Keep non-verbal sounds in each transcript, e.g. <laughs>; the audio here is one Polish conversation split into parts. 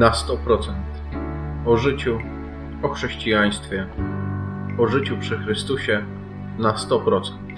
na 100%. O życiu, o chrześcijaństwie, o życiu przy Chrystusie na 100%.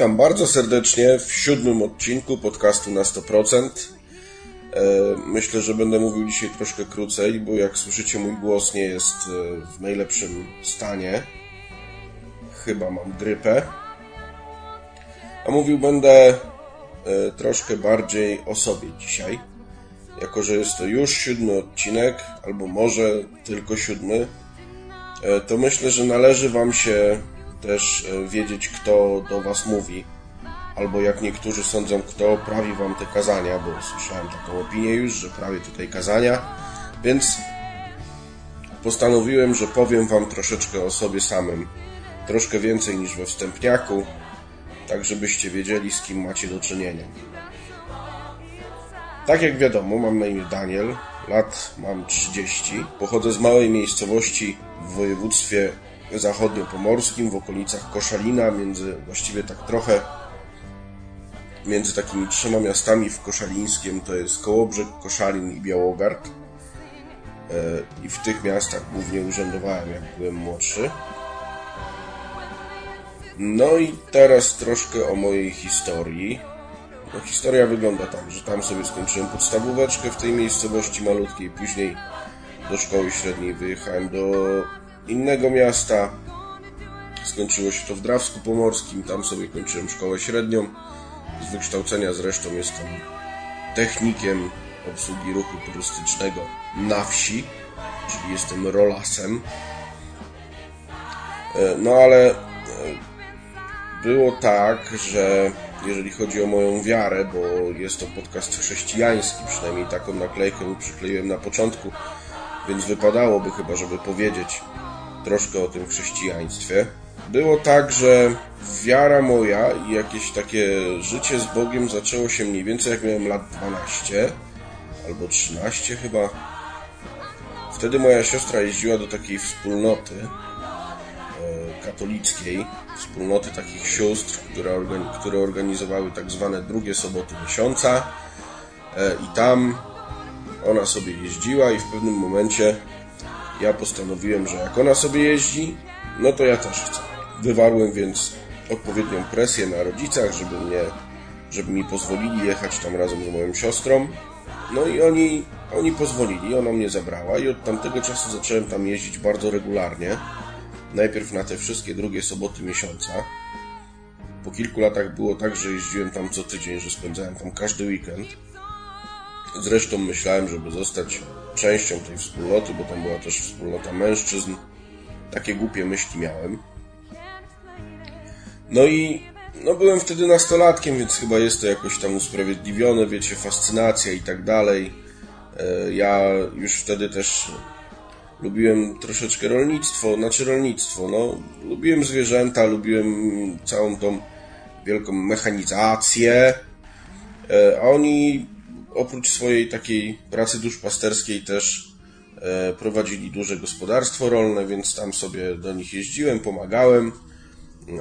Witam bardzo serdecznie w siódmym odcinku podcastu na 100%. E, myślę, że będę mówił dzisiaj troszkę krócej, bo jak słyszycie, mój głos nie jest e, w najlepszym stanie. Chyba mam grypę. A mówił będę e, troszkę bardziej o sobie dzisiaj. Jako, że jest to już siódmy odcinek, albo może tylko siódmy, to myślę, że należy Wam się też e, wiedzieć, kto do Was mówi, albo jak niektórzy sądzą, kto prawi Wam te kazania, bo słyszałem taką opinię już, że prawie tutaj kazania, więc postanowiłem, że powiem Wam troszeczkę o sobie samym, troszkę więcej niż we wstępniaku, tak żebyście wiedzieli, z kim macie do czynienia. Tak jak wiadomo, mam na imię Daniel, lat mam 30, pochodzę z małej miejscowości w województwie zachodniopomorskim, w okolicach Koszalina, między, właściwie tak trochę między takimi trzema miastami w Koszalińskiem, to jest Kołobrzeg, Koszalin i Białogard. E, I w tych miastach głównie urzędowałem, jak byłem młodszy. No i teraz troszkę o mojej historii. No, historia wygląda tak, że tam sobie skończyłem podstawóweczkę w tej miejscowości malutkiej, później do szkoły średniej wyjechałem do innego miasta. Skończyło się to w Drawsku Pomorskim, tam sobie kończyłem szkołę średnią. Z wykształcenia zresztą jestem technikiem obsługi ruchu turystycznego na wsi, czyli jestem rolasem. E, no ale e, było tak, że jeżeli chodzi o moją wiarę, bo jest to podcast chrześcijański, przynajmniej taką naklejkę przykleiłem na początku, więc wypadałoby chyba, żeby powiedzieć, troszkę o tym chrześcijaństwie. Było tak, że wiara moja i jakieś takie życie z Bogiem zaczęło się mniej więcej jak miałem lat 12 albo 13 chyba. Wtedy moja siostra jeździła do takiej wspólnoty e, katolickiej, wspólnoty takich sióstr, które, które organizowały tak zwane drugie soboty miesiąca e, i tam ona sobie jeździła i w pewnym momencie ja postanowiłem, że jak ona sobie jeździ, no to ja też chcę. Wywarłem więc odpowiednią presję na rodzicach, żeby mnie, żeby mi pozwolili jechać tam razem z moją siostrą. No i oni, oni pozwolili, ona mnie zabrała i od tamtego czasu zacząłem tam jeździć bardzo regularnie. Najpierw na te wszystkie drugie soboty miesiąca. Po kilku latach było tak, że jeździłem tam co tydzień, że spędzałem tam każdy weekend. Zresztą myślałem, żeby zostać częścią tej wspólnoty, bo tam była też wspólnota mężczyzn. Takie głupie myśli miałem. No i no byłem wtedy nastolatkiem, więc chyba jest to jakoś tam usprawiedliwione, wiecie, fascynacja i tak dalej. E, ja już wtedy też lubiłem troszeczkę rolnictwo, znaczy rolnictwo, no, lubiłem zwierzęta, lubiłem całą tą wielką mechanizację, e, a oni oprócz swojej takiej pracy duszpasterskiej też e, prowadzili duże gospodarstwo rolne, więc tam sobie do nich jeździłem, pomagałem,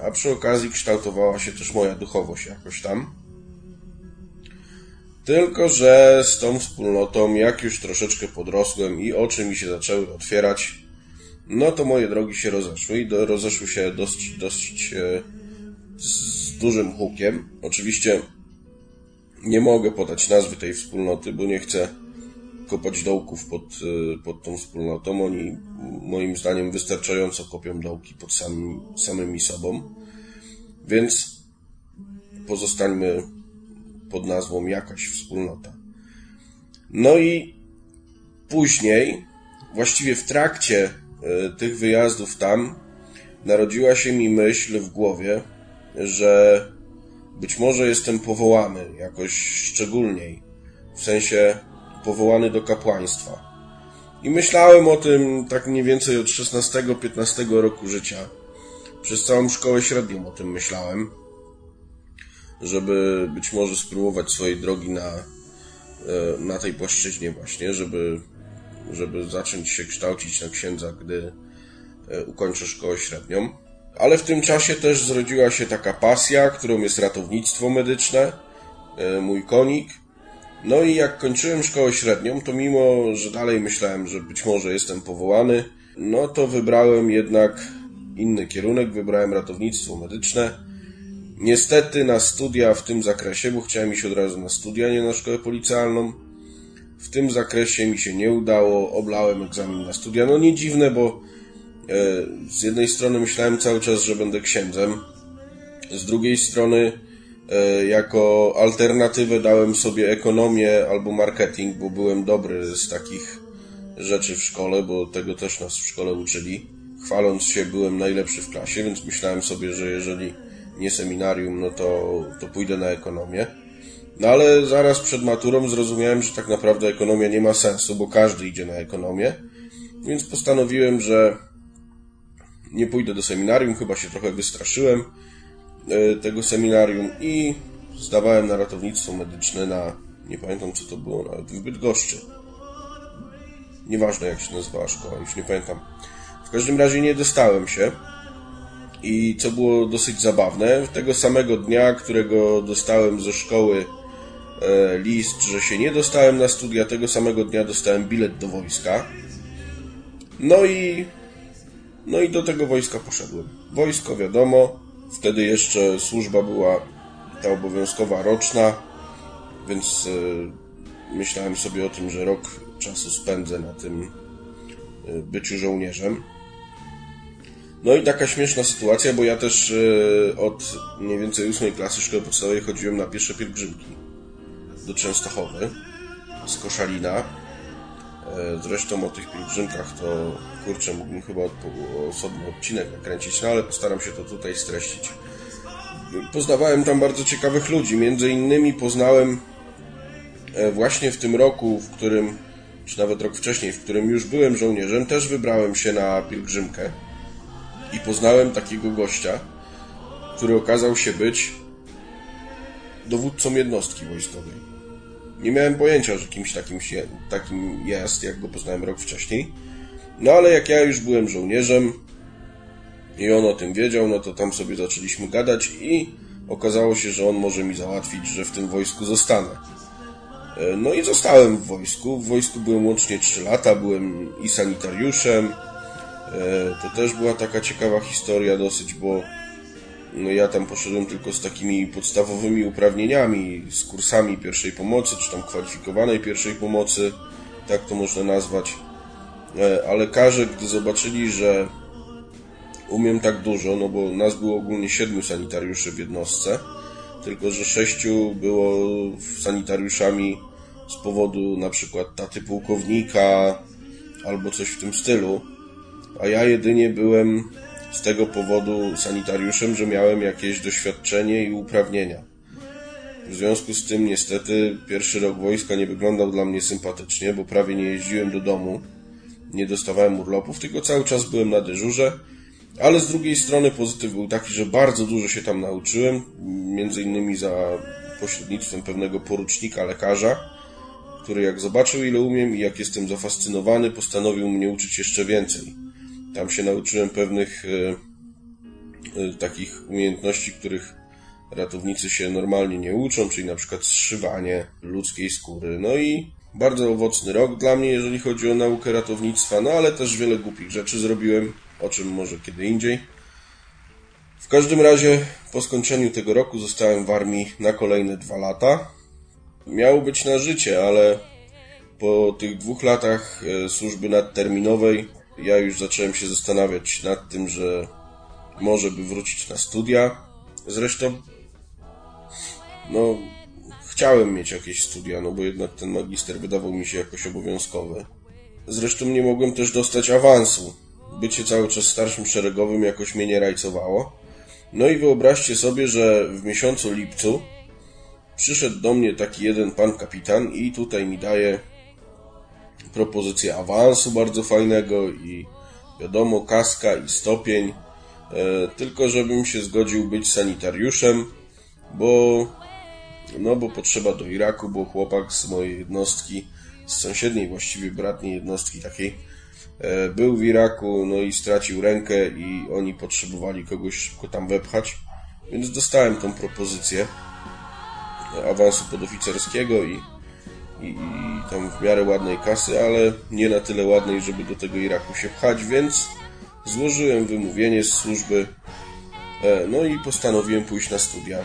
a przy okazji kształtowała się też moja duchowość jakoś tam. Tylko, że z tą wspólnotą, jak już troszeczkę podrosłem i oczy mi się zaczęły otwierać, no to moje drogi się rozeszły i do, rozeszły się dosyć, dosyć e, z dużym hukiem. Oczywiście nie mogę podać nazwy tej wspólnoty, bo nie chcę kopać dołków pod, e, pod tą wspólnotą. Oni moim zdaniem wystarczająco kopią dołki pod samymi, samymi sobą. Więc pozostańmy pod nazwą jakaś wspólnota. No i później, właściwie w trakcie e, tych wyjazdów tam, narodziła się mi myśl w głowie, że być może jestem powołany jakoś szczególniej, w sensie powołany do kapłaństwa. I myślałem o tym tak mniej więcej od 16-15 roku życia. Przez całą szkołę średnią o tym myślałem żeby być może spróbować swojej drogi na, e, na tej płaszczyźnie właśnie, żeby, żeby zacząć się kształcić na księdza, gdy e, ukończę szkołę średnią. Ale w tym czasie też zrodziła się taka pasja, którą jest ratownictwo medyczne, e, mój konik. No i jak kończyłem szkołę średnią, to mimo, że dalej myślałem, że być może jestem powołany, no to wybrałem jednak inny kierunek, wybrałem ratownictwo medyczne Niestety na studia w tym zakresie, bo chciałem iść od razu na studia, nie na szkołę policjalną. W tym zakresie mi się nie udało, oblałem egzamin na studia. No nie dziwne, bo z jednej strony myślałem cały czas, że będę księdzem, z drugiej strony e, jako alternatywę dałem sobie ekonomię albo marketing, bo byłem dobry z takich rzeczy w szkole, bo tego też nas w szkole uczyli. Chwaląc się, byłem najlepszy w klasie, więc myślałem sobie, że jeżeli nie seminarium, no to, to pójdę na ekonomię. No ale zaraz przed maturą zrozumiałem, że tak naprawdę ekonomia nie ma sensu, bo każdy idzie na ekonomię. Więc postanowiłem, że nie pójdę do seminarium, chyba się trochę wystraszyłem e, tego seminarium i zdawałem na ratownictwo medyczne na, nie pamiętam co to było, nawet w Bydgoszczy. Nieważne jak się nazywała szkoła, już nie pamiętam. W każdym razie nie dostałem się. I co było dosyć zabawne, tego samego dnia, którego dostałem ze szkoły e, list, że się nie dostałem na studia, tego samego dnia dostałem bilet do wojska. No i no i do tego wojska poszedłem. Wojsko, wiadomo, wtedy jeszcze służba była ta obowiązkowa roczna, więc e, myślałem sobie o tym, że rok czasu spędzę na tym e, byciu żołnierzem. No i taka śmieszna sytuacja, bo ja też e, od mniej więcej ósmej klasy szkoły podstawowej chodziłem na pierwsze pielgrzymki do Częstochowy z Koszalina. E, zresztą o tych pielgrzymkach to kurczę mógłbym chyba osobny odcinek nakręcić, no ale postaram się to tutaj streścić. Poznawałem tam bardzo ciekawych ludzi, między innymi poznałem e, właśnie w tym roku, w którym, czy nawet rok wcześniej, w którym już byłem żołnierzem, też wybrałem się na pielgrzymkę i poznałem takiego gościa, który okazał się być dowódcą jednostki wojskowej. Nie miałem pojęcia, że kimś takim, się, takim jest, jak go poznałem rok wcześniej. No ale jak ja już byłem żołnierzem i on o tym wiedział, no to tam sobie zaczęliśmy gadać i okazało się, że on może mi załatwić, że w tym wojsku zostanę. E, no i zostałem w wojsku. W wojsku byłem łącznie 3 lata, byłem i sanitariuszem, E, to też była taka ciekawa historia dosyć, bo no ja tam poszedłem tylko z takimi podstawowymi uprawnieniami, z kursami pierwszej pomocy, czy tam kwalifikowanej pierwszej pomocy, tak to można nazwać. E, ale lekarze, gdy zobaczyli, że umiem tak dużo, no bo nas było ogólnie siedmiu sanitariuszy w jednostce, tylko że sześciu było sanitariuszami z powodu na przykład taty pułkownika albo coś w tym stylu, a ja jedynie byłem z tego powodu sanitariuszem, że miałem jakieś doświadczenie i uprawnienia. W związku z tym niestety pierwszy rok wojska nie wyglądał dla mnie sympatycznie, bo prawie nie jeździłem do domu, nie dostawałem urlopów, tylko cały czas byłem na dyżurze, ale z drugiej strony pozytyw był taki, że bardzo dużo się tam nauczyłem, między innymi za pośrednictwem pewnego porucznika lekarza, który jak zobaczył ile umiem i jak jestem zafascynowany, postanowił mnie uczyć jeszcze więcej. Tam się nauczyłem pewnych e, e, takich umiejętności, których ratownicy się normalnie nie uczą, czyli na przykład zszywanie ludzkiej skóry. No i bardzo owocny rok dla mnie, jeżeli chodzi o naukę ratownictwa, no ale też wiele głupich rzeczy zrobiłem, o czym może kiedy indziej. W każdym razie po skończeniu tego roku zostałem w armii na kolejne dwa lata. Miało być na życie, ale po tych dwóch latach e, służby nadterminowej ja już zacząłem się zastanawiać nad tym, że może by wrócić na studia. Zresztą, no, chciałem mieć jakieś studia, no bo jednak ten magister wydawał mi się jakoś obowiązkowy. Zresztą nie mogłem też dostać awansu. Bycie cały czas starszym szeregowym jakoś mnie nie rajcowało. No i wyobraźcie sobie, że w miesiącu lipcu przyszedł do mnie taki jeden pan kapitan i tutaj mi daje propozycję awansu bardzo fajnego i wiadomo, kaska i stopień, e, tylko żebym się zgodził być sanitariuszem, bo no bo potrzeba do Iraku, bo chłopak z mojej jednostki, z sąsiedniej właściwie bratniej jednostki takiej, e, był w Iraku, no i stracił rękę i oni potrzebowali kogoś szybko tam wepchać, więc dostałem tą propozycję awansu podoficerskiego i i, i tam w miarę ładnej kasy, ale nie na tyle ładnej, żeby do tego Iraku się pchać, więc złożyłem wymówienie z służby, e, no i postanowiłem pójść na studia.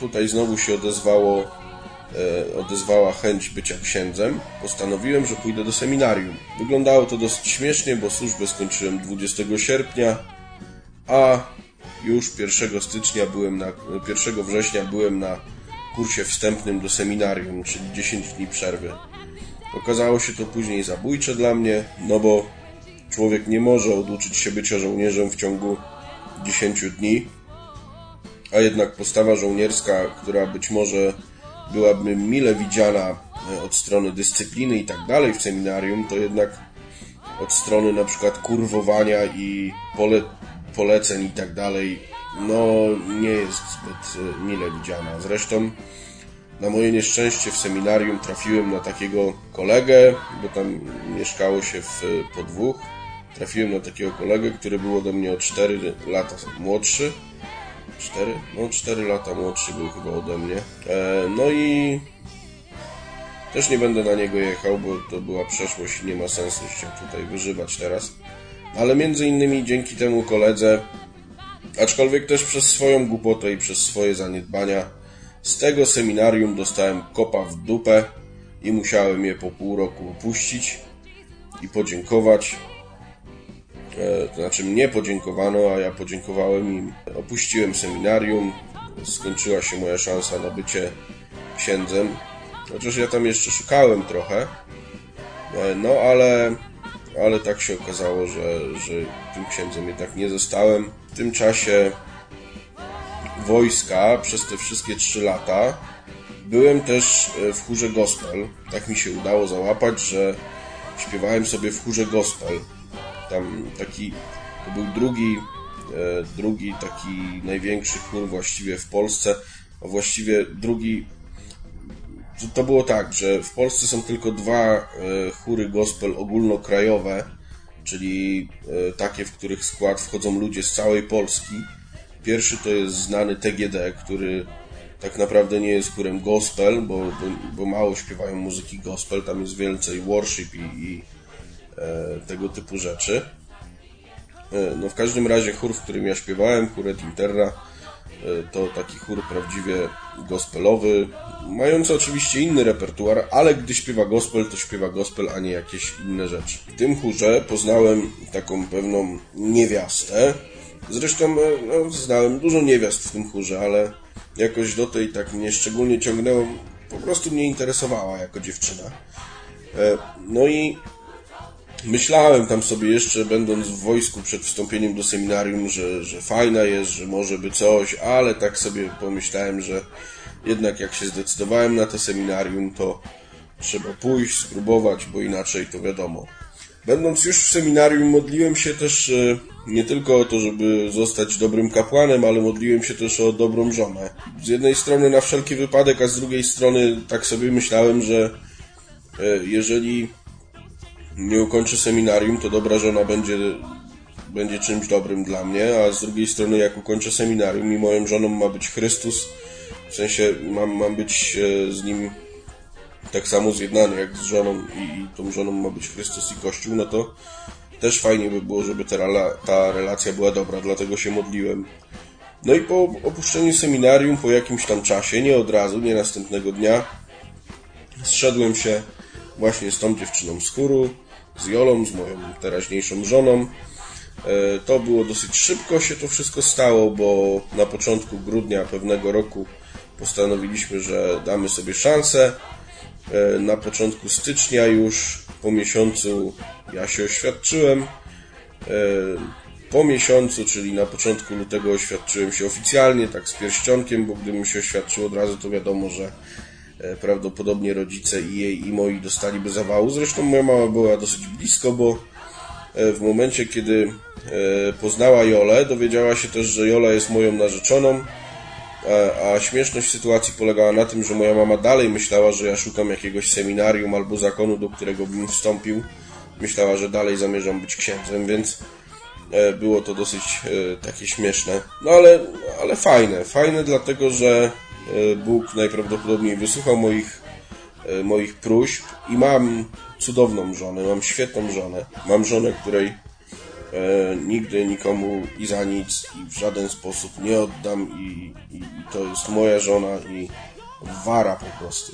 Tutaj znowu się odezwało, e, odezwała chęć bycia księdzem. Postanowiłem, że pójdę do seminarium. Wyglądało to dosyć śmiesznie, bo służbę skończyłem 20 sierpnia, a już 1 stycznia byłem na, 1 września byłem na kursie wstępnym do seminarium, czyli 10 dni przerwy. Okazało się to później zabójcze dla mnie, no bo człowiek nie może oduczyć się bycia żołnierzem w ciągu 10 dni, a jednak postawa żołnierska, która być może byłaby mile widziana e, od strony dyscypliny i tak dalej w seminarium, to jednak od strony na przykład kurwowania i pole, poleceń i tak dalej no nie jest zbyt e, mile widziana. Zresztą na moje nieszczęście w seminarium trafiłem na takiego kolegę, bo tam mieszkało się w, po dwóch. Trafiłem na takiego kolegę, który był ode mnie o 4 lata młodszy. 4? No 4 lata młodszy był chyba ode mnie. E, no i też nie będę na niego jechał, bo to była przeszłość i nie ma sensu się tutaj wyżywać teraz. Ale między innymi dzięki temu koledze Aczkolwiek też przez swoją głupotę i przez swoje zaniedbania z tego seminarium dostałem kopa w dupę i musiałem je po pół roku opuścić i podziękować. E, to znaczy mnie podziękowano, a ja podziękowałem im. Opuściłem seminarium, skończyła się moja szansa na bycie księdzem. Chociaż ja tam jeszcze szukałem trochę. E, no ale, ale tak się okazało, że, że tym księdzem jednak nie zostałem w tym czasie wojska przez te wszystkie trzy lata byłem też e, w chórze gospel. Tak mi się udało załapać, że śpiewałem sobie w chórze gospel. Tam taki, to był drugi, e, drugi taki największy chór właściwie w Polsce, a właściwie drugi to było tak, że w Polsce są tylko dwa e, chóry gospel ogólnokrajowe, czyli e, takie, w których skład wchodzą ludzie z całej Polski. Pierwszy to jest znany TGD, który tak naprawdę nie jest chórem gospel, bo, bo, mało śpiewają muzyki gospel, tam jest więcej worship i, i e, tego typu rzeczy. E, no w każdym razie chór, w którym ja śpiewałem, chór Interra, to taki chór prawdziwie gospelowy, mający oczywiście inny repertuar, ale gdy śpiewa gospel, to śpiewa gospel, a nie jakieś inne rzeczy. W tym chórze poznałem taką pewną niewiastę. Zresztą e, no, znałem dużo niewiast w tym chórze, ale jakoś do tej tak mnie szczególnie ciągnęło, po prostu mnie interesowała jako dziewczyna. E, no i Myślałem tam sobie jeszcze, będąc w wojsku przed wstąpieniem do seminarium, że, że fajna jest, że może by coś, ale tak sobie pomyślałem, że jednak jak się zdecydowałem na to seminarium, to trzeba pójść, spróbować, bo inaczej to wiadomo. Będąc już w seminarium, modliłem się też e, nie tylko o to, żeby zostać dobrym kapłanem, ale modliłem się też o dobrą żonę. Z jednej strony na wszelki wypadek, a z drugiej strony tak sobie myślałem, że e, jeżeli nie ukończy seminarium, to dobra żona będzie będzie czymś dobrym dla mnie, a z drugiej strony jak ukończę seminarium i moją żoną ma być Chrystus, w sensie mam, mam być e, z nim tak samo zjednany jak z żoną i, i tą żoną ma być Chrystus i Kościół, no to też fajnie by było, żeby ta, ta relacja była dobra, dlatego się modliłem. No i po opuszczeniu seminarium, po jakimś tam czasie, nie od razu, nie następnego dnia, zszedłem się właśnie z tą dziewczyną z chóru, z Jolą, z moją teraźniejszą żoną. E, to było dosyć szybko się to wszystko stało, bo na początku grudnia pewnego roku postanowiliśmy, że damy sobie szansę. E, na początku stycznia już po miesiącu ja się oświadczyłem. E, po miesiącu, czyli na początku lutego oświadczyłem się oficjalnie, tak z pierścionkiem, bo gdybym się oświadczył od razu, to wiadomo, że prawdopodobnie rodzice i jej i moi dostaliby zawału. Zresztą moja mama była dosyć blisko, bo e, w momencie, kiedy e, poznała Jolę, dowiedziała się też, że Jola jest moją narzeczoną, a, śmieszność sytuacji polegała na tym, że moja mama dalej myślała, że ja szukam jakiegoś seminarium albo zakonu, do którego bym wstąpił. Myślała, że dalej zamierzam być księdzem, więc było to dosyć takie śmieszne. No ale, ale fajne. Fajne dlatego, że E, Bóg najprawdopodobniej wysłuchał moich, e, moich próśb i mam cudowną żonę, mam świetną żonę. Mam żonę, której e, nigdy nikomu i za nic i w żaden sposób nie oddam i, i, i to jest moja żona i wara po prostu.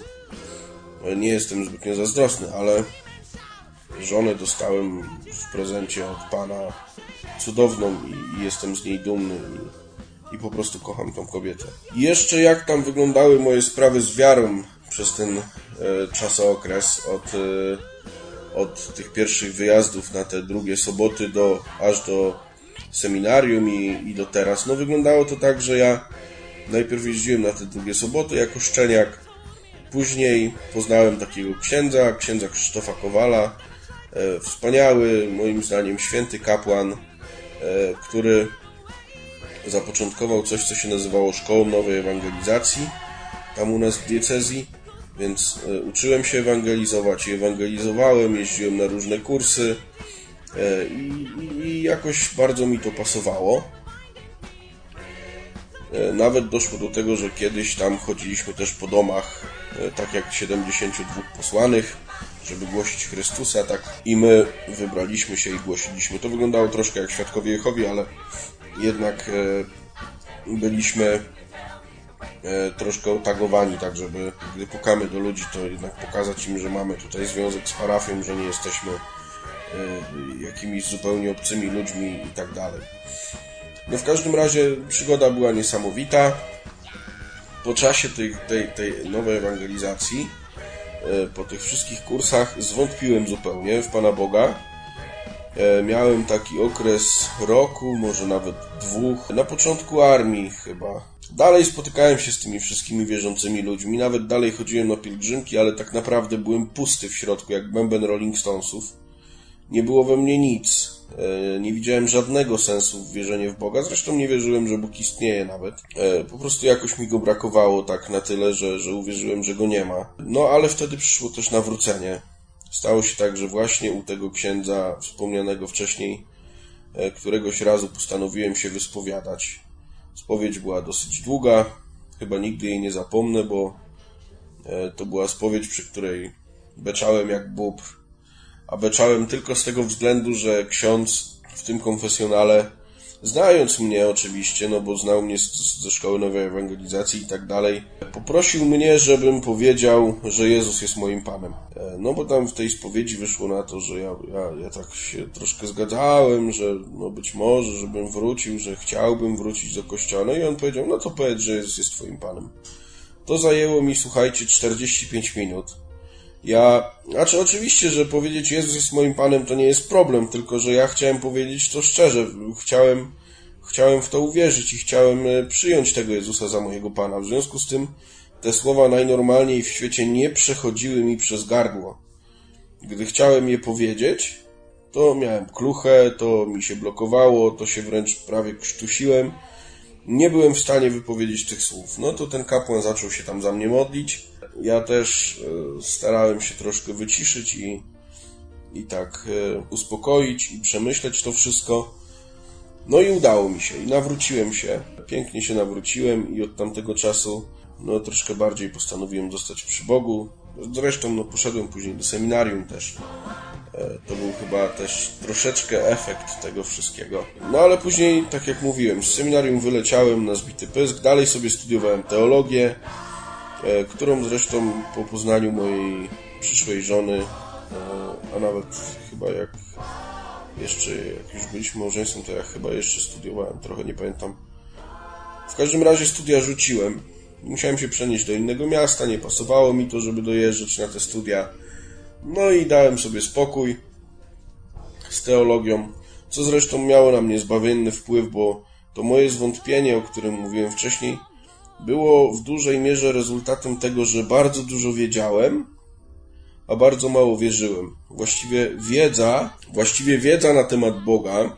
Nie jestem zbytnio zazdrosny, ale żonę dostałem w prezencie od Pana cudowną i, i jestem z niej dumny. I, i po prostu kocham tą kobietę. I jeszcze jak tam wyglądały moje sprawy z wiarą przez ten e, czasookres od, e, od tych pierwszych wyjazdów na te drugie soboty do, aż do seminarium i, i do teraz. No wyglądało to tak, że ja najpierw jeździłem na te drugie soboty jako szczeniak, później poznałem takiego księdza, księdza Krzysztofa Kowala, e, wspaniały, moim zdaniem święty kapłan, e, który zapoczątkował coś, co się nazywało Szkołą Nowej Ewangelizacji, tam u nas w diecezji, więc e, uczyłem się ewangelizować i ewangelizowałem, jeździłem na różne kursy e, i, i jakoś bardzo mi to pasowało. E, nawet doszło do tego, że kiedyś tam chodziliśmy też po domach, tak jak 72 posłanych, żeby głosić Chrystusa, tak i my wybraliśmy się i głosiliśmy. To wyglądało troszkę jak Świadkowie Jehowi, ale jednak e, byliśmy e, troszkę otagowani, tak żeby gdy pukamy do ludzi, to jednak pokazać im, że mamy tutaj związek z parafią, że nie jesteśmy e, jakimiś zupełnie obcymi ludźmi i tak dalej. No w każdym razie przygoda była niesamowita. Po czasie tej, tej, tej nowej ewangelizacji, po tych wszystkich kursach zwątpiłem zupełnie w Pana Boga miałem taki okres roku, może nawet dwóch, na początku armii chyba. Dalej spotykałem się z tymi wszystkimi wierzącymi ludźmi, nawet dalej chodziłem na pielgrzymki, ale tak naprawdę byłem pusty w środku, jak bęben Rolling Stonesów. Nie było we mnie nic. E, nie widziałem żadnego sensu w wierzeniu w Boga. Zresztą nie wierzyłem, że Bóg istnieje nawet. E, po prostu jakoś mi go brakowało tak na tyle, że, że uwierzyłem, że go nie ma. No ale wtedy przyszło też nawrócenie. Stało się tak, że właśnie u tego księdza wspomnianego wcześniej e, któregoś razu postanowiłem się wyspowiadać. Spowiedź była dosyć długa, chyba nigdy jej nie zapomnę, bo e, to była spowiedź, przy której beczałem jak bób, a beczałem tylko z tego względu, że ksiądz w tym konfesjonale znając mnie oczywiście, no bo znał mnie ze szkoły nowej ewangelizacji i tak dalej, poprosił mnie, żebym powiedział, że Jezus jest moim Panem. E, no bo tam w tej spowiedzi wyszło na to, że ja, ja, ja tak się troszkę zgadzałem, że no być może, żebym wrócił, że chciałbym wrócić do kościoła. No i on powiedział, no to powiedz, że Jezus jest twoim Panem. To zajęło mi, słuchajcie, 45 minut. Ja, znaczy oczywiście, że powiedzieć Jezus jest moim Panem to nie jest problem, tylko że ja chciałem powiedzieć to szczerze. Chciałem, chciałem w to uwierzyć i chciałem e, przyjąć tego Jezusa za mojego Pana. W związku z tym te słowa najnormalniej w świecie nie przechodziły mi przez gardło. Gdy chciałem je powiedzieć, to miałem kluchę, to mi się blokowało, to się wręcz prawie krztusiłem. Nie byłem w stanie wypowiedzieć tych słów. No to ten kapłan zaczął się tam za mnie modlić ja też e, starałem się troszkę wyciszyć i, i tak e, uspokoić i przemyśleć to wszystko. No i udało mi się i nawróciłem się. Pięknie się nawróciłem i od tamtego czasu no troszkę bardziej postanowiłem zostać przy Bogu. Zresztą no, poszedłem później do seminarium też. E, to był chyba też troszeczkę efekt tego wszystkiego. No ale później, tak jak mówiłem, z seminarium wyleciałem na zbity pysk, dalej sobie studiowałem teologię, którą zresztą po poznaniu mojej przyszłej żony, e, a nawet chyba jak jeszcze, jak już byliśmy małżeństwem, to ja chyba jeszcze studiowałem, trochę nie pamiętam. W każdym razie studia rzuciłem. Musiałem się przenieść do innego miasta, nie pasowało mi to, żeby dojeżdżać na te studia. No i dałem sobie spokój z teologią, co zresztą miało na mnie zbawienny wpływ, bo to moje zwątpienie, o którym mówiłem wcześniej, było w dużej mierze rezultatem tego, że bardzo dużo wiedziałem, a bardzo mało wierzyłem. Właściwie wiedza, właściwie wiedza na temat Boga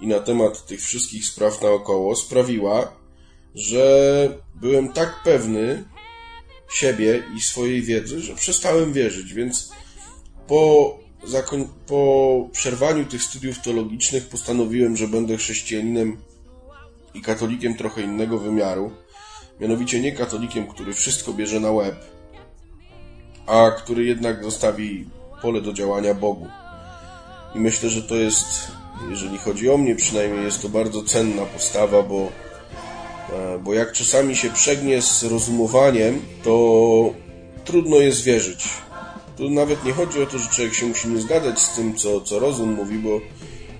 i na temat tych wszystkich spraw naokoło sprawiła, że byłem tak pewny siebie i swojej wiedzy, że przestałem wierzyć, więc po, po przerwaniu tych studiów teologicznych postanowiłem, że będę chrześcijaninem i katolikiem trochę innego wymiaru. Mianowicie nie katolikiem, który wszystko bierze na łeb, a który jednak zostawi pole do działania Bogu. I myślę, że to jest, jeżeli chodzi o mnie przynajmniej, jest to bardzo cenna postawa, bo, e, bo jak czasami się przegnie z rozumowaniem, to trudno jest wierzyć. Tu nawet nie chodzi o to, że człowiek się musi nie zgadzać z tym, co, co rozum mówi, bo,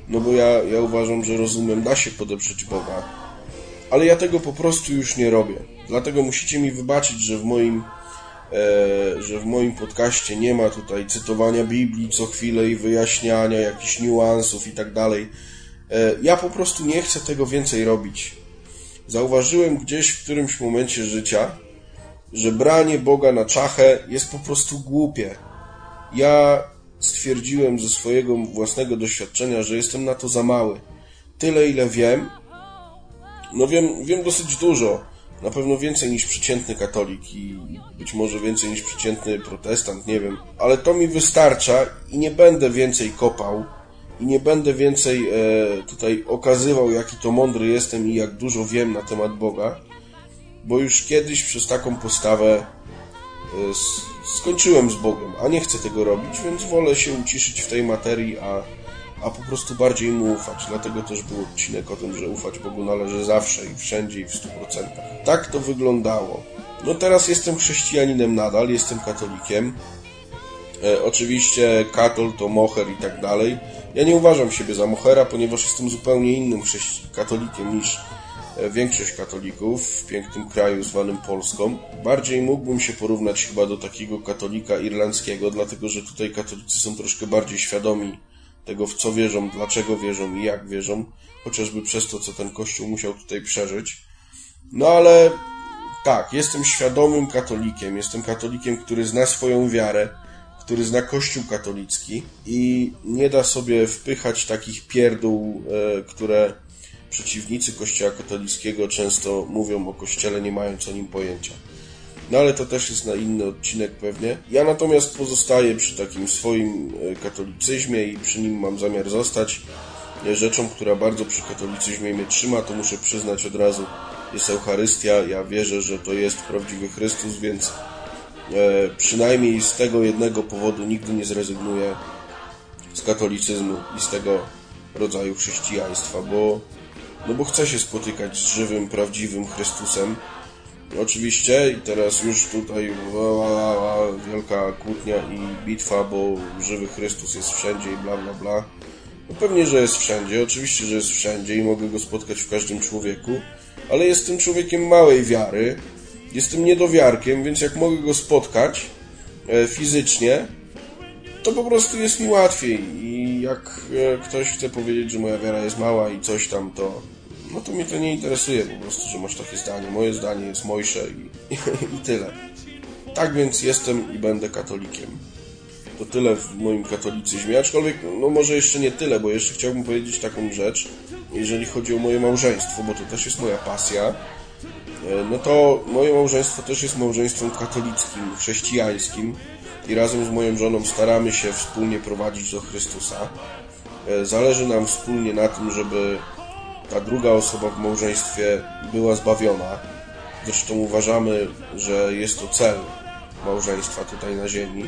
no bo ja, ja uważam, że rozumem da się podeprzeć Boga. Ale ja tego po prostu już nie robię. Dlatego musicie mi wybaczyć, że w moim E, że w moim podcaście nie ma tutaj cytowania Biblii co chwilę i wyjaśniania jakichś niuansów i tak dalej. E, ja po prostu nie chcę tego więcej robić. Zauważyłem gdzieś w którymś momencie życia, że branie Boga na czachę jest po prostu głupie. Ja stwierdziłem ze swojego własnego doświadczenia, że jestem na to za mały. Tyle, ile wiem, no wiem, wiem dosyć dużo na pewno więcej niż przeciętny katolik i być może więcej niż przeciętny protestant, nie wiem. Ale to mi wystarcza i nie będę więcej kopał i nie będę więcej e, tutaj okazywał, jaki to mądry jestem i jak dużo wiem na temat Boga, bo już kiedyś przez taką postawę e, skończyłem z Bogiem, a nie chcę tego robić, więc wolę się uciszyć w tej materii, a a po prostu bardziej mu ufać. Dlatego też był odcinek o tym, że ufać Bogu należy zawsze i wszędzie i w 100%. Tak to wyglądało. No teraz jestem chrześcijaninem nadal, jestem katolikiem. E, oczywiście katol to moher i tak dalej. Ja nie uważam siebie za mochera, ponieważ jestem zupełnie innym katolikiem niż e, większość katolików w pięknym kraju zwanym Polską. Bardziej mógłbym się porównać chyba do takiego katolika irlandzkiego, dlatego że tutaj katolicy są troszkę bardziej świadomi tego, w co wierzą, dlaczego wierzą i jak wierzą, chociażby przez to, co ten Kościół musiał tutaj przeżyć. No ale tak, jestem świadomym katolikiem, jestem katolikiem, który zna swoją wiarę, który zna Kościół katolicki i nie da sobie wpychać takich pierdół, e, które przeciwnicy Kościoła katolickiego często mówią o Kościele, nie mając o nim pojęcia. No ale to też jest na inny odcinek pewnie. Ja natomiast pozostaję przy takim swoim e, katolicyzmie i przy nim mam zamiar zostać. E, rzeczą, która bardzo przy katolicyzmie mnie trzyma, to muszę przyznać od razu, jest Eucharystia. Ja wierzę, że to jest prawdziwy Chrystus, więc e, przynajmniej z tego jednego powodu nigdy nie zrezygnuję z katolicyzmu i z tego rodzaju chrześcijaństwa, bo, no bo chcę się spotykać z żywym, prawdziwym Chrystusem, Oczywiście i teraz już tutaj wielka kłótnia i bitwa, bo żywy Chrystus jest wszędzie i bla bla bla. No pewnie, że jest wszędzie, oczywiście, że jest wszędzie i mogę go spotkać w każdym człowieku, ale jestem człowiekiem małej wiary, jestem niedowiarkiem, więc jak mogę go spotkać e, fizycznie, to po prostu jest mi łatwiej i jak e, ktoś chce powiedzieć, że moja wiara jest mała i coś tam, to no to mnie to nie interesuje po prostu, że masz takie zdanie. Moje zdanie jest mojsze i, i, <laughs> i tyle. Tak więc jestem i będę katolikiem. To tyle w moim katolicyzmie, aczkolwiek, no może jeszcze nie tyle, bo jeszcze chciałbym powiedzieć taką rzecz, jeżeli chodzi o moje małżeństwo, bo to też jest moja pasja, e, no to moje małżeństwo też jest małżeństwem katolickim, chrześcijańskim i razem z moją żoną staramy się wspólnie prowadzić do Chrystusa. E, zależy nam wspólnie na tym, żeby ta druga osoba w małżeństwie była zbawiona. Zresztą uważamy, że jest to cel małżeństwa tutaj na ziemi,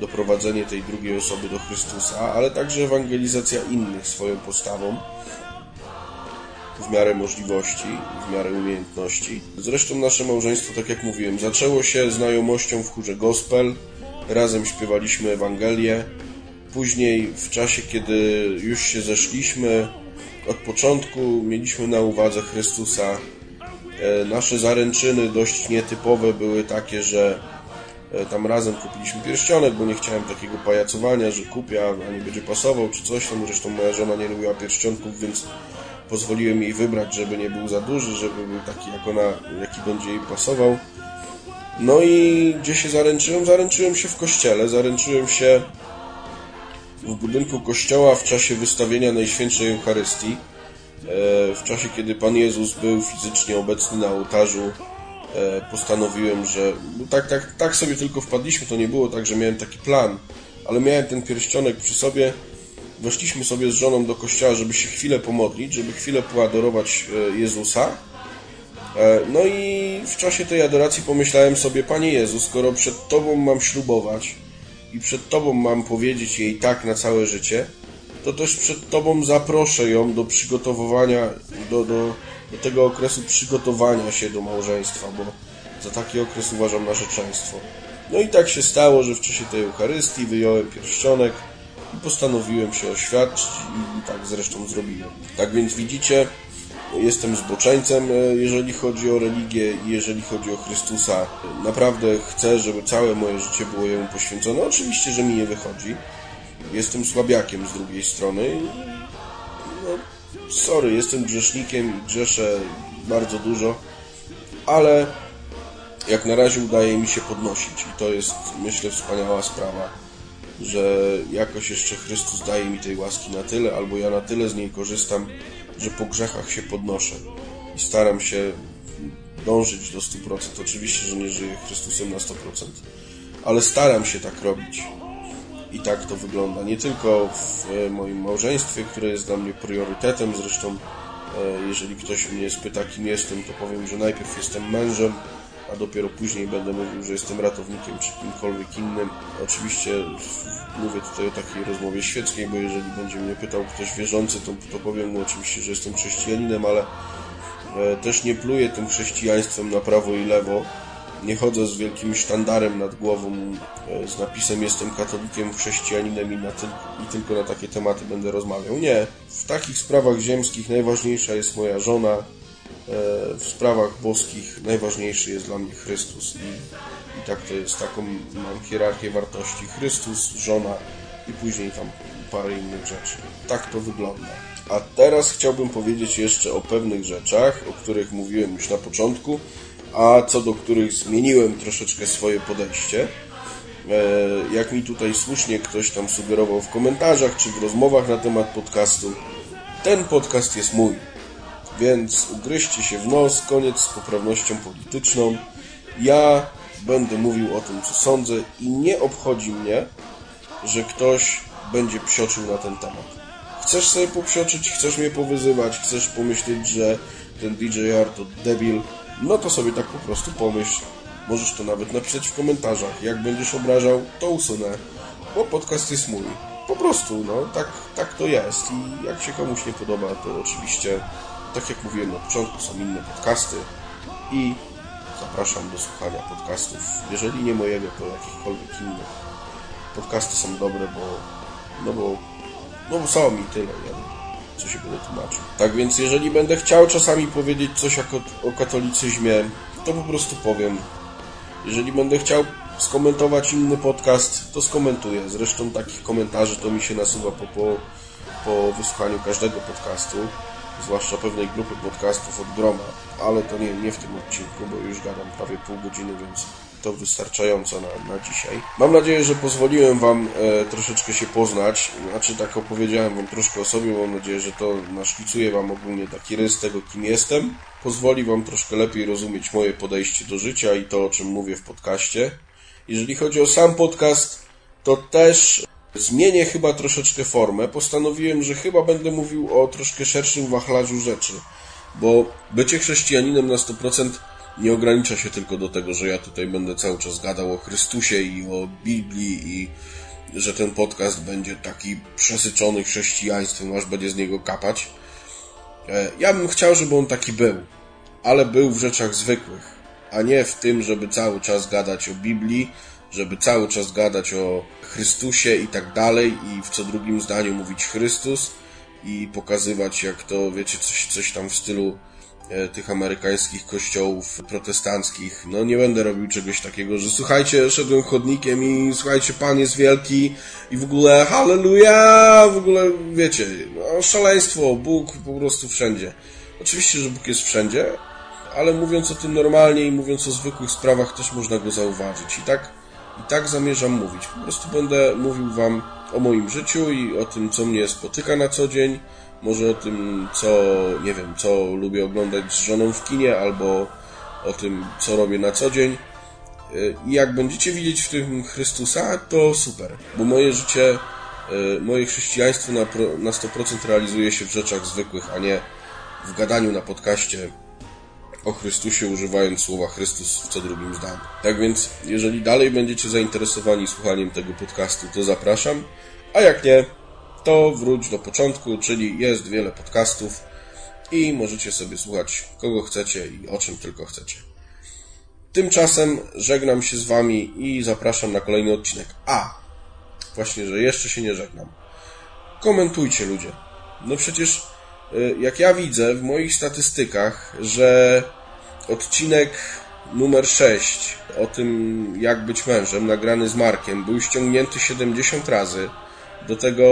doprowadzenie tej drugiej osoby do Chrystusa, ale także ewangelizacja innych swoją postawą w miarę możliwości, w miarę umiejętności. Zresztą nasze małżeństwo, tak jak mówiłem, zaczęło się znajomością w chórze gospel, razem śpiewaliśmy Ewangelię, później w czasie, kiedy już się zeszliśmy, od początku mieliśmy na uwadze Chrystusa. E, nasze zaręczyny dość nietypowe były takie, że e, tam razem kupiliśmy pierścionek, bo nie chciałem takiego pajacowania, że kupię, a nie będzie pasował, czy coś tam. Zresztą moja żona nie lubiła pierścionków, więc pozwoliłem jej wybrać, żeby nie był za duży, żeby był taki jak ona, jaki będzie jej pasował. No i gdzie się zaręczyłem? Zaręczyłem się w kościele, zaręczyłem się w budynku kościoła w czasie wystawienia Najświętszej Eucharystii. E, w czasie, kiedy Pan Jezus był fizycznie obecny na ołtarzu, e, postanowiłem, że no tak, tak, tak sobie tylko wpadliśmy, to nie było tak, że miałem taki plan, ale miałem ten pierścionek przy sobie. Weszliśmy sobie z żoną do kościoła, żeby się chwilę pomodlić, żeby chwilę poadorować e, Jezusa. No i w czasie tej adoracji pomyślałem sobie, Panie Jezu, skoro przed Tobą mam ślubować, i przed Tobą mam powiedzieć jej tak na całe życie, to też przed Tobą zaproszę ją do przygotowywania, do, do, do tego okresu przygotowania się do małżeństwa, bo za taki okres uważam narzeczeństwo. No i tak się stało, że w czasie tej Eucharystii wyjąłem pierścionek i postanowiłem się oświadczyć i tak zresztą zrobiłem. Tak więc widzicie, Jestem zboczeńcem, e, jeżeli chodzi o religię i jeżeli chodzi o Chrystusa. Naprawdę chcę, żeby całe moje życie było Jemu poświęcone. Oczywiście, że mi nie wychodzi. Jestem słabiakiem z drugiej strony. No, sorry, jestem grzesznikiem i grzeszę bardzo dużo, ale jak na razie udaje mi się podnosić i to jest, myślę, wspaniała sprawa, że jakoś jeszcze Chrystus daje mi tej łaski na tyle, albo ja na tyle z niej korzystam, że po grzechach się podnoszę i staram się dążyć do 100%. Oczywiście, że nie żyję Chrystusem na 100%, ale staram się tak robić. I tak to wygląda. Nie tylko w e, moim małżeństwie, które jest dla mnie priorytetem. Zresztą, e, jeżeli ktoś mnie spyta, kim jestem, to powiem, że najpierw jestem mężem, a dopiero później będę mówił, że jestem ratownikiem czy kimkolwiek innym. Oczywiście mówię tutaj o takiej rozmowie świeckiej, bo jeżeli będzie mnie pytał ktoś wierzący, to, to powiem mu oczywiście, że jestem chrześcijaninem, ale e, też nie pluję tym chrześcijaństwem na prawo i lewo. Nie chodzę z wielkim sztandarem nad głową e, z napisem jestem katolikiem, chrześcijaninem i, na ty i tylko na takie tematy będę rozmawiał. Nie. W takich sprawach ziemskich najważniejsza jest moja żona, E, w sprawach boskich najważniejszy jest dla mnie Chrystus i, i tak to jest, taką mam hierarchię wartości Chrystus, żona i później tam parę innych rzeczy. Tak to wygląda. A teraz chciałbym powiedzieć jeszcze o pewnych rzeczach, o których mówiłem już na początku, a co do których zmieniłem troszeczkę swoje podejście. E, jak mi tutaj słusznie ktoś tam sugerował w komentarzach czy w rozmowach na temat podcastu, ten podcast jest mój więc ugryźcie się w nos, koniec z poprawnością polityczną. Ja będę mówił o tym, co sądzę i nie obchodzi mnie, że ktoś będzie psioczył na ten temat. Chcesz sobie popsioczyć, chcesz mnie powyzywać, chcesz pomyśleć, że ten DJR to debil, no to sobie tak po prostu pomyśl. Możesz to nawet napisać w komentarzach. Jak będziesz obrażał, to usunę, bo podcast jest mój. Po prostu, no, tak, tak to jest. I jak się komuś nie podoba, to oczywiście tak jak mówiłem na początku, są inne podcasty i zapraszam do słuchania podcastów. Jeżeli nie mojego, to jakichkolwiek innych. Podcasty są dobre, bo no bo, no bo są mi tyle, ja co się będę tłumaczył. Tak więc jeżeli będę chciał czasami powiedzieć coś o, o katolicyzmie, to po prostu powiem. Jeżeli będę chciał skomentować inny podcast, to skomentuję. Zresztą takich komentarzy to mi się nasuwa po, po, po wysłuchaniu każdego podcastu zwłaszcza pewnej grupy podcastów od groma, ale to nie, nie w tym odcinku, bo już gadam prawie pół godziny, więc to wystarczająco na, na dzisiaj. Mam nadzieję, że pozwoliłem Wam e, troszeczkę się poznać, znaczy tak opowiedziałem Wam troszkę o sobie, mam nadzieję, że to naszkicuje Wam ogólnie taki rys tego, kim jestem. Pozwoli Wam troszkę lepiej rozumieć moje podejście do życia i to, o czym mówię w podcaście. Jeżeli chodzi o sam podcast, to też zmienię chyba troszeczkę formę. Postanowiłem, że chyba będę mówił o troszkę szerszym wachlarzu rzeczy, bo bycie chrześcijaninem na 100% nie ogranicza się tylko do tego, że ja tutaj będę cały czas gadał o Chrystusie i o Biblii i że ten podcast będzie taki przesycony chrześcijaństwem, aż będzie z niego kapać. E, ja bym chciał, żeby on taki był, ale był w rzeczach zwykłych, a nie w tym, żeby cały czas gadać o Biblii, żeby cały czas gadać o Chrystusie i tak dalej i w co drugim zdaniu mówić Chrystus i pokazywać jak to, wiecie, coś, coś tam w stylu E, tych amerykańskich kościołów protestanckich. No nie będę robił czegoś takiego, że słuchajcie, szedłem chodnikiem i słuchajcie, Pan jest wielki i w ogóle halleluja, w ogóle wiecie, no, szaleństwo, Bóg po prostu wszędzie. Oczywiście, że Bóg jest wszędzie, ale mówiąc o tym normalnie i mówiąc o zwykłych sprawach też można go zauważyć. I tak, i tak zamierzam mówić. Po prostu będę mówił Wam o moim życiu i o tym, co mnie spotyka na co dzień, może o tym, co, nie wiem, co lubię oglądać z żoną w kinie, albo o tym, co robię na co dzień. I jak będziecie widzieć w tym Chrystusa, to super, bo moje życie, e, moje chrześcijaństwo na, na 100% realizuje się w rzeczach zwykłych, a nie w gadaniu na podcaście o Chrystusie, używając słowa Chrystus w co drugim zdaniu. Tak więc, jeżeli dalej będziecie zainteresowani słuchaniem tego podcastu, to zapraszam, a jak nie, to wróć do początku, czyli jest wiele podcastów i możecie sobie słuchać kogo chcecie i o czym tylko chcecie. Tymczasem żegnam się z Wami i zapraszam na kolejny odcinek. A, właśnie, że jeszcze się nie żegnam. Komentujcie ludzie. No przecież jak ja widzę w moich statystykach, że odcinek numer 6 o tym jak być mężem, nagrany z Markiem, był ściągnięty 70 razy, do tego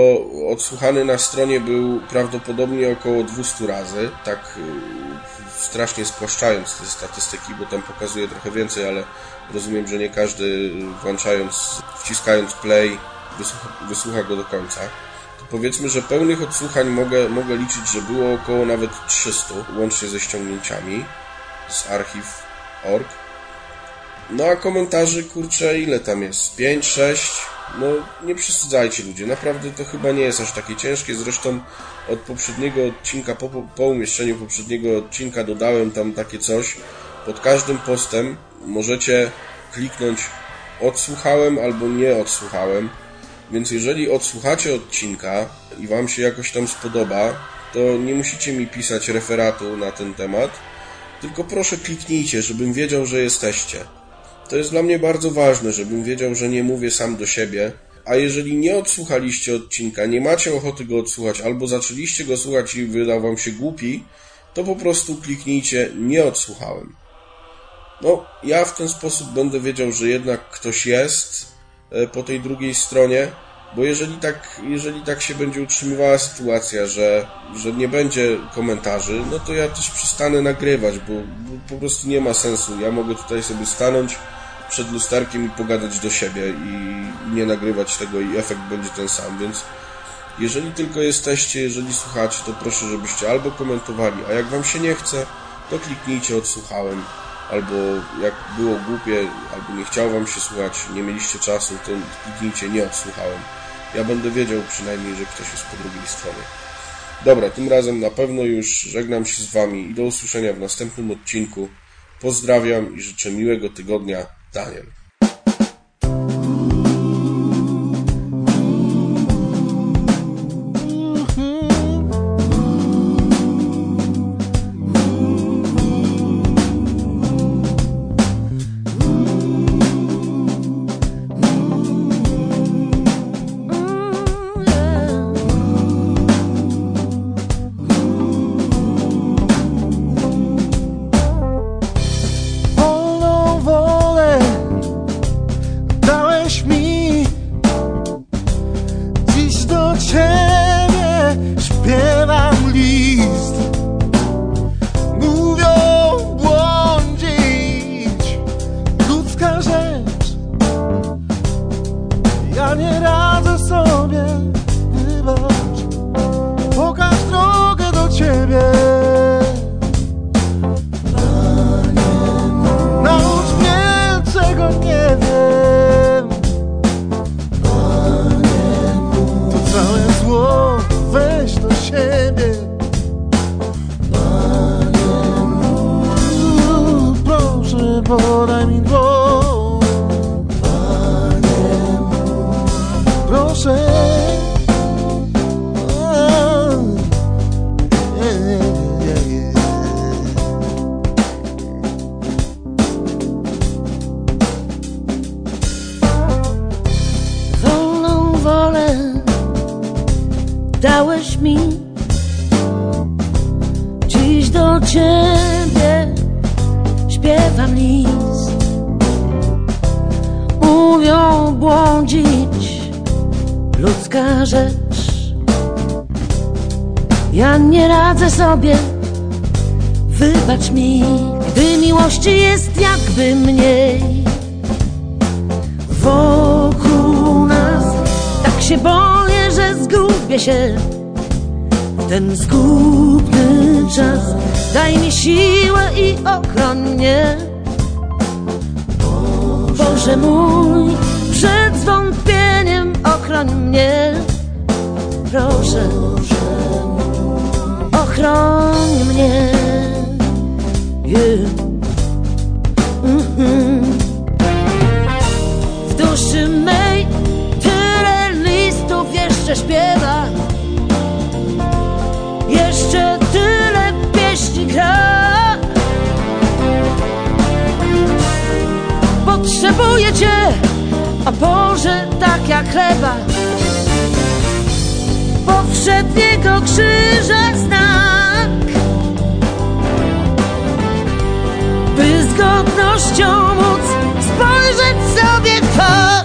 odsłuchany na stronie był prawdopodobnie około 200 razy, tak y, strasznie spłaszczając te statystyki, bo tam pokazuje trochę więcej, ale rozumiem, że nie każdy włączając, wciskając play wysłucha, wysłucha go do końca. Powiedzmy, że pełnych odsłuchań mogę, mogę liczyć, że było około nawet 300, łącznie ze ściągnięciami z archiw.org. No a komentarzy, kurczę, ile tam jest? 5, 6? No, nie przesadzajcie ludzie, naprawdę to chyba nie jest aż takie ciężkie, zresztą od poprzedniego odcinka, po, po umieszczeniu poprzedniego odcinka dodałem tam takie coś. Pod każdym postem możecie kliknąć odsłuchałem albo nie odsłuchałem, więc jeżeli odsłuchacie odcinka i Wam się jakoś tam spodoba, to nie musicie mi pisać referatu na ten temat, tylko proszę kliknijcie, żebym wiedział, że jesteście. To jest dla mnie bardzo ważne, żebym wiedział, że nie mówię sam do siebie. A jeżeli nie odsłuchaliście odcinka, nie macie ochoty go odsłuchać, albo zaczęliście go słuchać i wydał wam się głupi, to po prostu kliknijcie nie odsłuchałem. No, ja w ten sposób będę wiedział, że jednak ktoś jest po tej drugiej stronie, bo jeżeli tak, jeżeli tak się będzie utrzymywała sytuacja, że, że nie będzie komentarzy, no to ja też przestanę nagrywać, bo, bo po prostu nie ma sensu. Ja mogę tutaj sobie stanąć, przed lusterkiem i pogadać do siebie i nie nagrywać tego i efekt będzie ten sam, więc jeżeli tylko jesteście, jeżeli słuchacie, to proszę, żebyście albo komentowali, a jak wam się nie chce, to kliknijcie odsłuchałem, albo jak było głupie, albo nie chciało wam się słuchać, nie mieliście czasu, to kliknijcie nie odsłuchałem. Ja będę wiedział przynajmniej, że ktoś jest po drugiej stronie. Dobra, tym razem na pewno już żegnam się z wami i do usłyszenia w następnym odcinku. Pozdrawiam i życzę miłego tygodnia. Daniel. dałeś mi. Dziś do ciebie śpiewam list. Mówią błądzić ludzka rzecz. Ja nie radzę sobie, wybacz mi Gdy miłości jest jakby mniej. Wokół nas tak się boję zgubię się ten zgubny czas Daj mi siłę i ochroń mnie Boże mój, przed zwątpieniem ochroń mnie Proszę, ochroń mnie yeah. mm. W duszy mej jeszcze śpiewa. Jeszcze tyle pieśni gra. Potrzebuję Cię, a Boże tak jak chleba. Powszedniego krzyża znak. By z godnością móc spojrzeć sobie w twarz